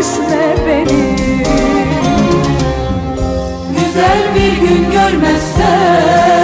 düşme beni. Güzel bir gün görmezsen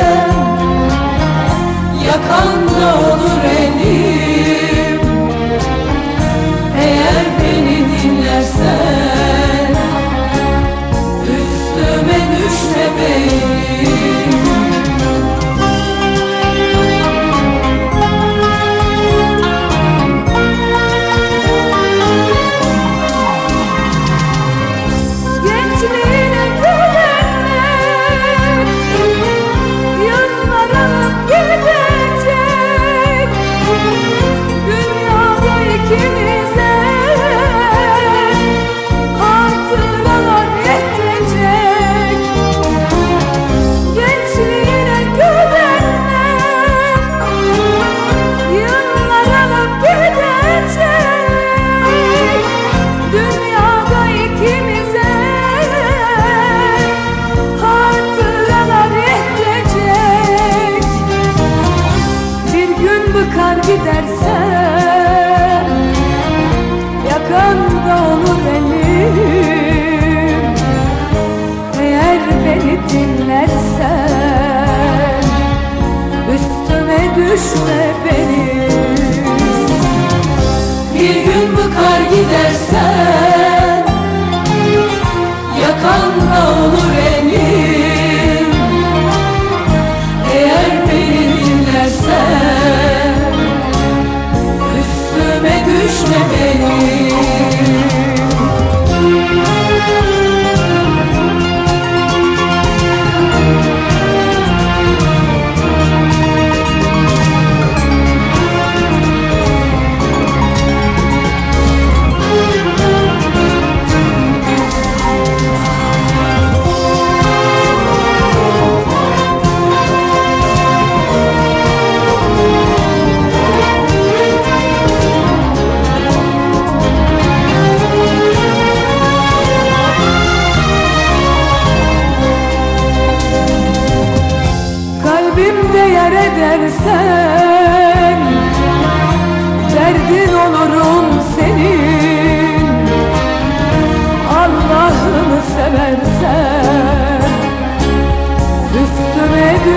düşler beni. Bir gün bıkar gidersen Yakan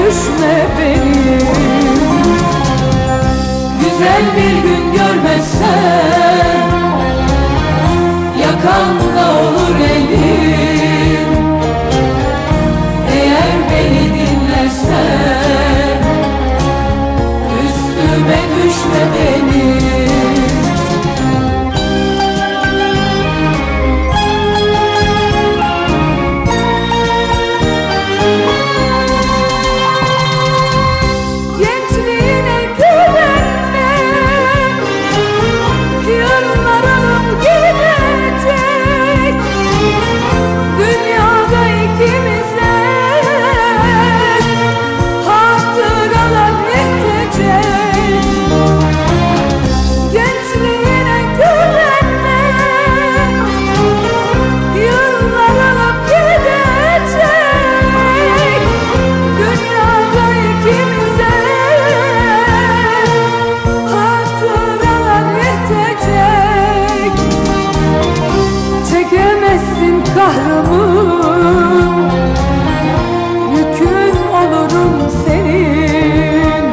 düşme benim Güzel bir gün görmezsen Yükün olurum senin.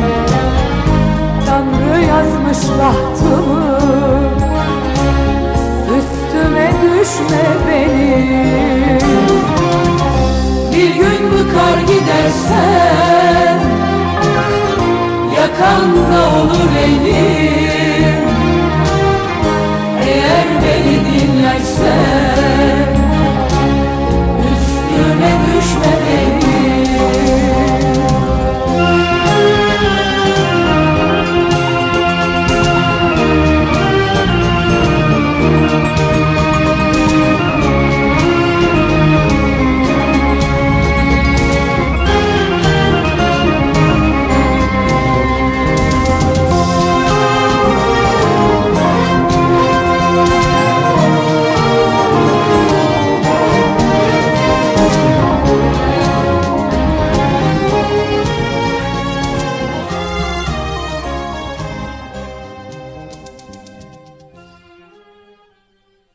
Tanrı yazmış bahtımı. Üstüme düşme benim Bir gün bıkar gidersen Yakan olur elim Eğer beni dinlersen